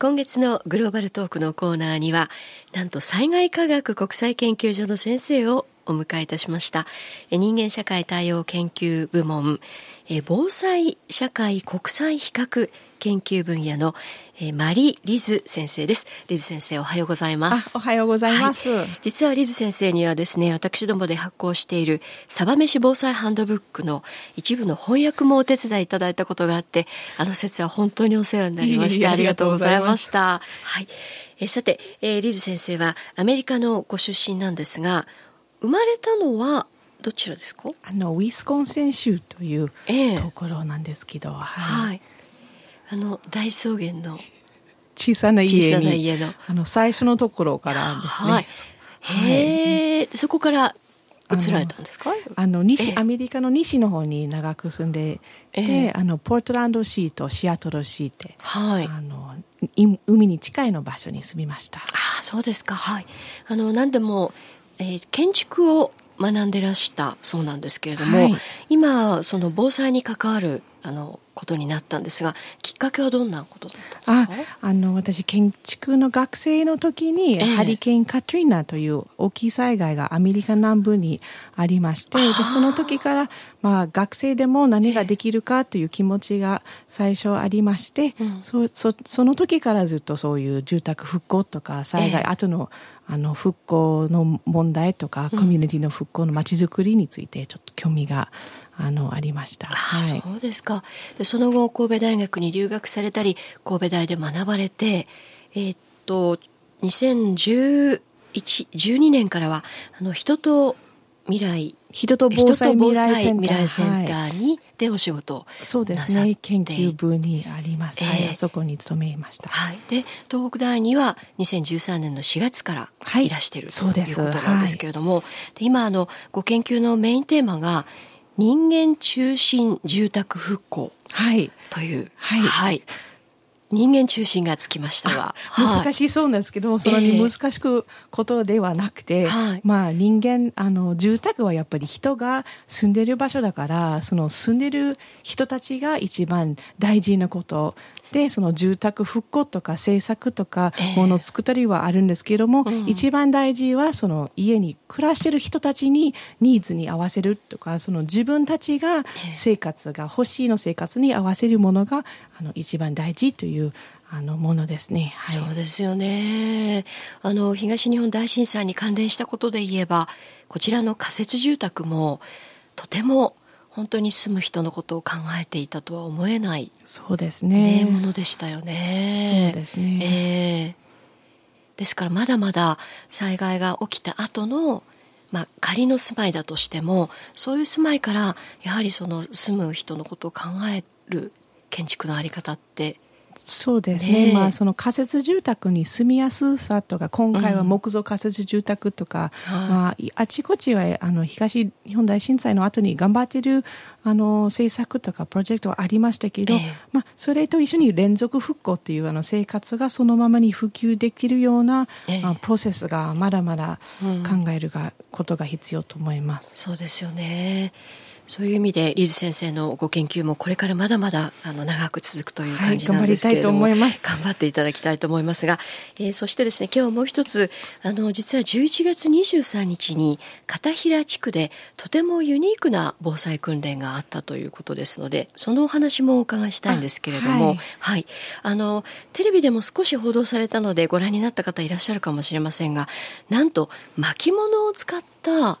今月のグローバルトークのコーナーにはなんと災害科学国際研究所の先生をお迎えいたしました人間社会対応研究部門防災社会国際比較研究分野のマリ・リズ先生です。リズ先生おはようございます。おはようございます、はい、実はリズ先生にはですね、私どもで発行しているサバ飯防災ハンドブックの一部の翻訳もお手伝いいただいたことがあって、あの説は本当にお世話になりまして、ありがとうございました。はい。えさて、えー、リズ先生はアメリカのご出身なんですが、生まれたのはどちらですか？あのウィスコンシン州というところなんですけど、えー、はい、はいあの大草原の小さな家に家の。あの最初のところからですね。はい、へえ、はい、そこから移られたんですか？あの西、アメリカの西の方に長く住んでで、あのポートランドシーとシアトルシーで、はい、あの海に近いの場所に住みました。ああそうですか。はい。あの何でも、えー、建築を学んでらしたそうなんですけれども、はい、今その防災に関わるあのことになったんですがきっかけはどんなことだったんですか？あの私建築の学生の時に、えー、ハリケーン・カトリーナという大きい災害がアメリカ南部にありましてでその時から、まあ、学生でも何ができるかという気持ちが最初ありまして、えー、そそその時からずっとそういう住宅復興とか災害、えー、後のあの復興の問題とか、コミュニティの復興のまちづくりについてちょっと興味があのありました。はい、そうですか。で。その後神戸大学に留学されたり神戸大で学ばれて、えー、っと2011 12年からはあの人と未来人と防災未来センターセンターに、でお仕事そうですね。研究部にあります、えー、はい、あそこに勤めました、はい、で東北大には2013年の4月からい。らしてる、はい、ということなんですけれども、はい、で今あのご研究のメインテーマが人間中心住宅復興という、はい、はい、人間中心がつきましたが、難しそうなんですけども、そんなに難しくことではなくて、えー、まあ人間あの住宅はやっぱり人が住んでる場所だからその住んでる人たちが一番大事なことでその住宅復興とか政策とかものを作ったりはあるんですけれども、えーうん、一番大事はその家に暮らしてる人たちにニーズに合わせるとかその自分たちが生活が欲しいの生活に合わせるものがあの一番大事というあのものですね、はい、そうですよね。あの東日本大震災に関連したことで言えばこちらの仮設住宅もとても本当に住む人のことを考えていたとは思えないそうですね、ね、ものでしたよね。そうですね、えー、ですからまだまだ災害が起きた後のまあ、仮の住まいだとしてもそういう住まいからやはりその住む人のことを考える建築の在り方ってそうですね、ね、まあ、その仮設住宅に住みやすさとか今回は木造仮設住宅とか、うん、まあ、あちこちはあの東日本大震災の後に頑張ってるあの政策とかプロジェクトはありましたけど、えー、まあ、それと一緒に連続復興っていうあの生活がそのままに普及できるような、えー、プロセスがまだまだ考えるが、ことが必要と思います。そうですよねそういう意味でリズ先生のご研究もこれからまだまだあの長く続くという感じなんですけれども、はい、頑張りたいと思います。頑張っていただきたいと思いますが、えー、そしてですね今日もう一つあの実は11月23日に片平地区でとてもユニークな防災訓練があったということですのでそのお話もお伺いしたいんですけれども、はい、はい、あのテレビでも少し報道されたのでご覧になった方いらっしゃるかもしれませんがなんと巻物を使った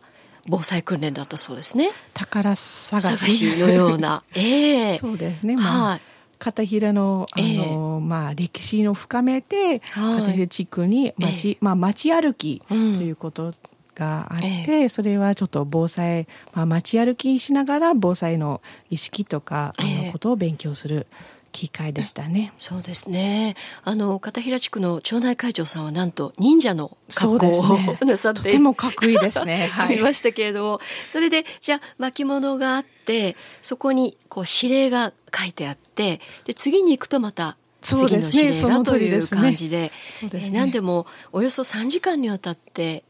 防災訓練だったそうですね。宝探しのような。ええー、そうですね。まあ、はい。片平のあの、えー、まあ、歴史を深めて、はい、片平地区に町、えー、まあ、町歩きということがあって、えー、それはちょっと防災、まあ、街歩きしながら防災の意識とか、あのことを勉強する。機会でしたね。そうですね。あの片平地区の町内会長さんはなんと忍者の格好を、ね、なさってとてもかっこいいですね。はい、見ましたけれども、それでじゃあ巻物があってそこにこう指令が書いてあってで次に行くとまた次の指令がという感じで、ねね、えー、何でもおよそ3時間にわたって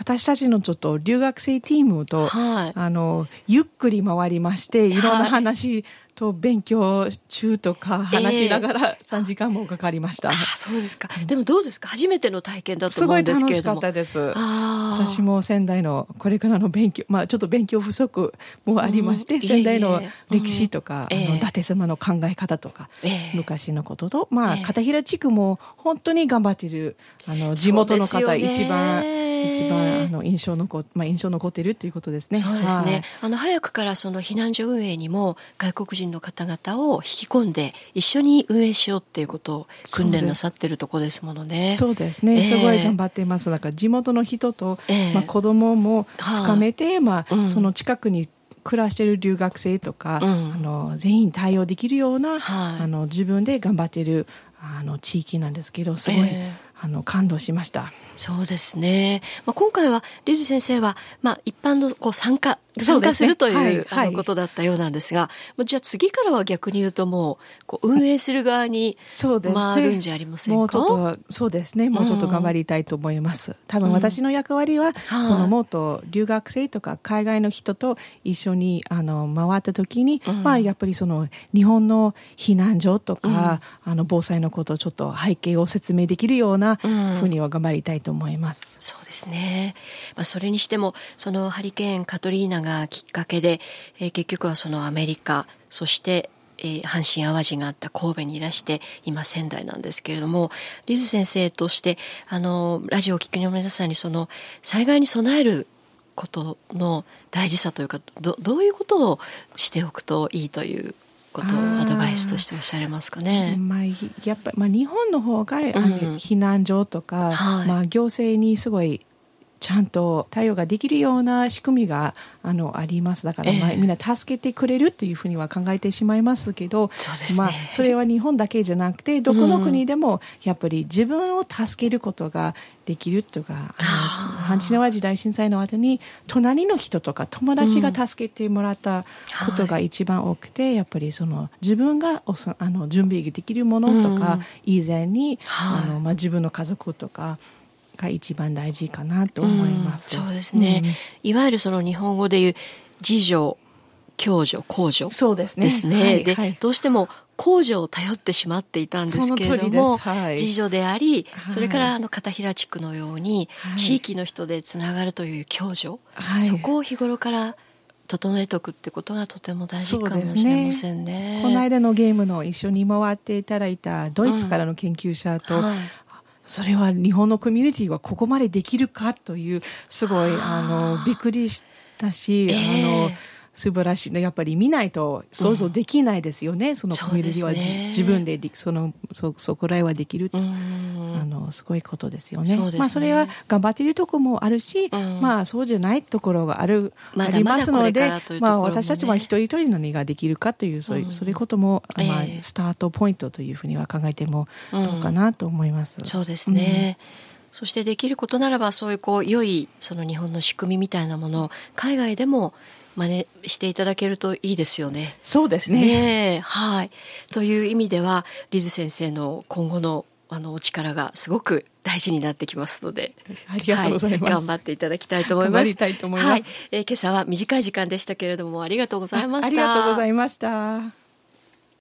私たちのちょっと留学生チームと、はい、あの、ゆっくり回りまして、いろんな話と勉強中とか話しながら3時間もかかりました。えー、あそうですか。でもどうですか？初めての体験だと思うんですけれども。すごい楽しかったです。私も仙台のこれからの勉強、まあちょっと勉強不足もありまして、うん、仙台の歴史とか、うん、あの伊達様の考え方とか、えー、昔のことと、まあ片平地区も本当に頑張っている、あの地元の方、一番、一番あの印象残、まあ、印象残っているということですね。そうですね。はい、あの早くからその避難所運営にも外国人の方々を引き込んで一緒に運営しようっていうことを訓練なさってるとこですものね。そうですね、えー、すごい頑張っています。だから地元の人と、えー、まあ、子供も深めて、はあ、まあ、うん、その近くに暮らしている留学生とか、うん、あの全員対応できるような、はい、あの自分で頑張っているあの地域なんですけどすごい、えーあの感動しました。そうですね、まあ、今回はリズ先生は、まあ、一般のこう参加参加するという、ねはい、あのことだったようなんですが、はい、じゃあ次からは逆に言うともうこう運営する側に回るんじゃありませんか、ね、もうちょっとそうですね。もうちょっと頑張りたいと思います、うん、多分私の役割は、うん、そのもっと留学生とか海外の人と一緒にあの回った時に、うん、まあやっぱりその日本の避難所とか、あの防災のことをちょっと背景を説明できるようなふうには頑張りたいと思います、そうですね、まあ、それにしてもそのハリケーンカトリーナがきっかけで、えー、結局はそのアメリカそしてえー、阪神・淡路があった神戸にいらして今仙台なんですけれどもリズ先生としてあのラジオを聴くの皆さんにその災害に備えることの大事さというかどどういうことをしておくといいということをアドバイスとしておっしゃれますかね？まあ、やっぱり、まあ、日本の方が、あの避難所とか、はい、まあ、行政にすごいちゃんと対応ができるような仕組みがあのあります。だから、まあ、みんな助けてくれるというふうには考えてしまいますけど、ね、まあ、それは日本だけじゃなくてどこの国でもやっぱり自分を助けることができるとか、阪神・淡路大震災の後に隣の人とか友達が助けてもらったことが一番多くて、うん。はい、やっぱりその自分がおあの準備できるものとか、うん、以前に、はい、あのまあ、自分の家族とかが一番大事かなと思います。うん、そうですね、うん、いわゆるその日本語でいう自助共助公助そうですね。ですね。ははい、どうしても公助を頼ってしまっていたんですけれども、はい、自助であり、それからあの片平地区のように、地域の人でつながるという共助、そこを日頃から整えておくってことがとても大事かもしれませんね。ねこの間のゲームの一緒に回っていただいたドイツからの研究者と、うんはい、それは日本のコミュニティはここまでできるかというすごいあのびっくりしたし、えー、あの素晴らしいやっぱり見ないと想像できないですよね、うん、そのコミュニティは、ね、自分でそのそそこらへはできる。と、あのすごいことですよね。そね。まあ、それは頑張っているところもあるし、うん、まあそうじゃないところがある、ま、ありますので、ね、まあ、私たちは一人一人何ができるかというそういう、そういうことも、まあ、スタートポイントというふうには考えてもどうかなと思います。そうですね、そしてできることならばそういうこう良いその日本の仕組みみたいなものを海外でも真似していただけるといいですよね。そうですね。ねはい。という意味では、リズ先生の今後のあのお力がすごく大事になってきますので、ありがとうございます、はい、頑張っていただきたいと思います。はい、えー、今朝は短い時間でしたけれどもありがとうございました。ありがとうございました。